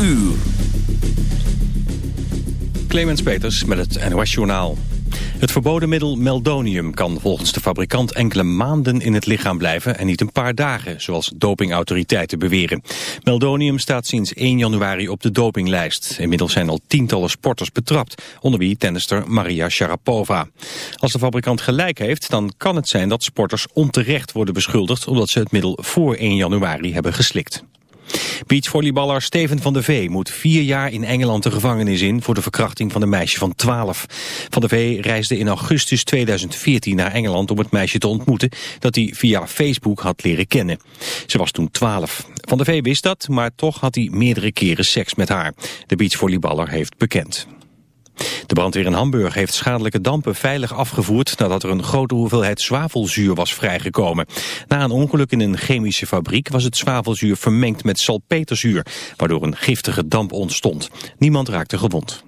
uur. Clemens Peters met het NOS Journaal. Het verboden middel meldonium kan volgens de fabrikant enkele maanden in het lichaam blijven en niet een paar dagen, zoals dopingautoriteiten beweren. Meldonium staat sinds 1 januari op de dopinglijst. Inmiddels zijn al tientallen sporters betrapt, onder wie tennister Maria Sharapova. Als de fabrikant gelijk heeft, dan kan het zijn dat sporters onterecht worden beschuldigd omdat ze het middel voor 1 januari hebben geslikt. Beachvolleyballer Steven van der Vee moet vier jaar in Engeland de gevangenis in voor de verkrachting van een meisje van 12. Van der Vee reisde in augustus 2014 naar Engeland om het meisje te ontmoeten dat hij via Facebook had leren kennen. Ze was toen 12. Van der Vee wist dat, maar toch had hij meerdere keren seks met haar. De beachvolleyballer heeft bekend. De brandweer in Hamburg heeft schadelijke dampen veilig afgevoerd nadat er een grote hoeveelheid zwavelzuur was vrijgekomen. Na een ongeluk in een chemische fabriek was het zwavelzuur vermengd met salpeterzuur, waardoor een giftige damp ontstond. Niemand raakte gewond.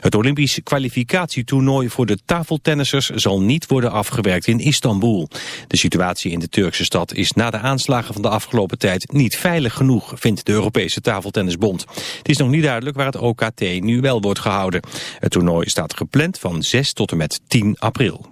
Het Olympisch kwalificatietoernooi voor de tafeltennissers zal niet worden afgewerkt in Istanbul. De situatie in de Turkse stad is na de aanslagen van de afgelopen tijd niet veilig genoeg, vindt de Europese tafeltennisbond. Het is nog niet duidelijk waar het OKT nu wel wordt gehouden. Het toernooi staat gepland van 6 tot en met 10 april.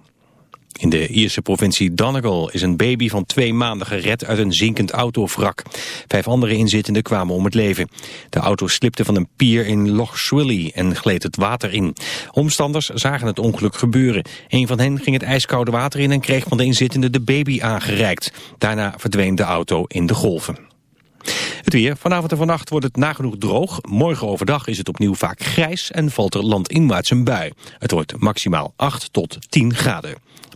In de Ierse provincie Donegal is een baby van twee maanden gered uit een zinkend autovrak. Vijf andere inzittenden kwamen om het leven. De auto slipte van een pier in Loch Swilly en gleed het water in. Omstanders zagen het ongeluk gebeuren. Een van hen ging het ijskoude water in en kreeg van de inzittenden de baby aangereikt. Daarna verdween de auto in de golven. Het weer. Vanavond en vannacht wordt het nagenoeg droog. Morgen overdag is het opnieuw vaak grijs en valt er landinwaarts een bui. Het wordt maximaal 8 tot 10 graden.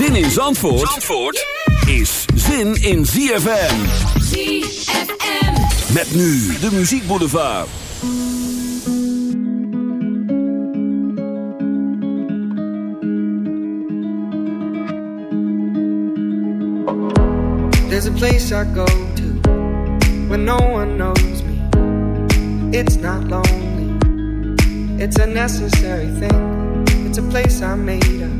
Zin in Zandvoort, Zandvoort is zin in ZFM. ZFM. Met nu de Muziek Boulevard. There's a place I go to when no one knows me. It's not lonely, it's a necessary thing. It's a place I made up.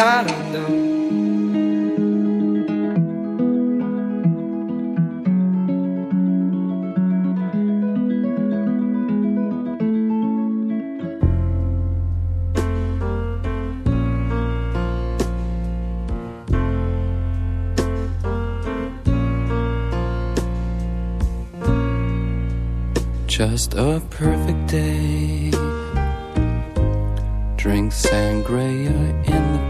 Da dum dum. Just a perfect day. Drink sangria in the.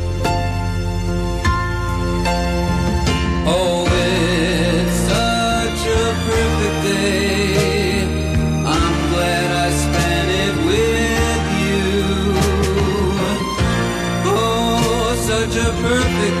Perfect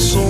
começou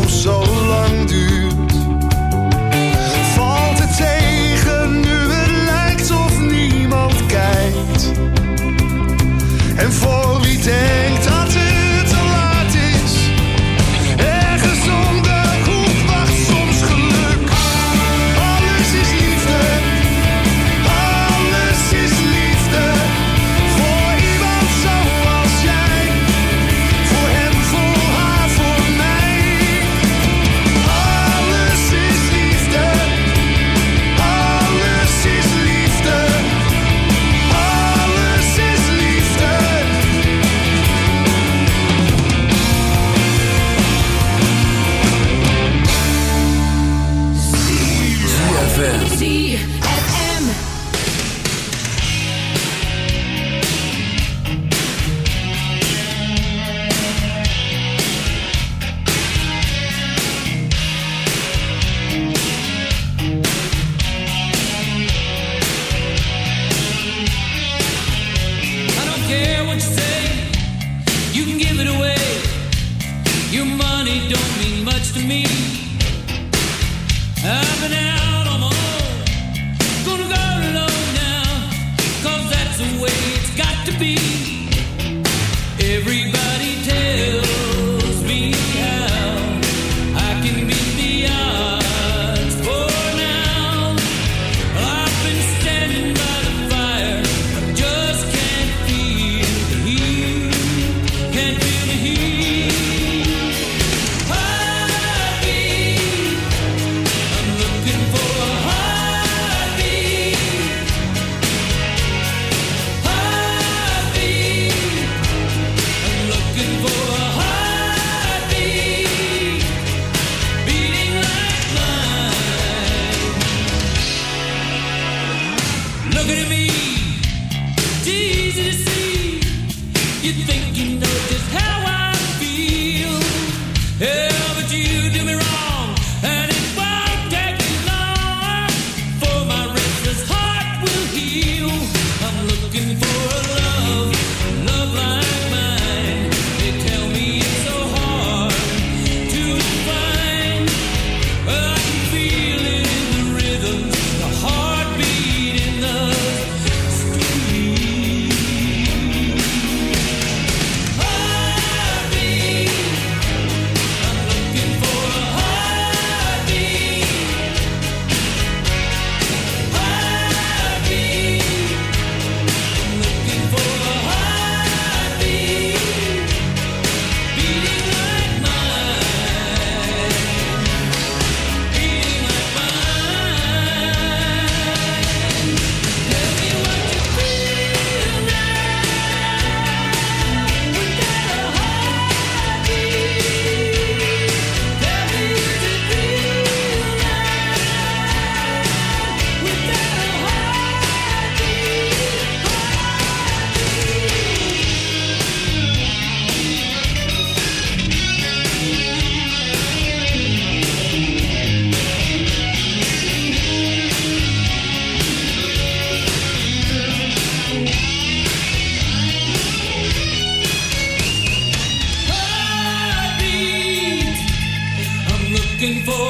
looking for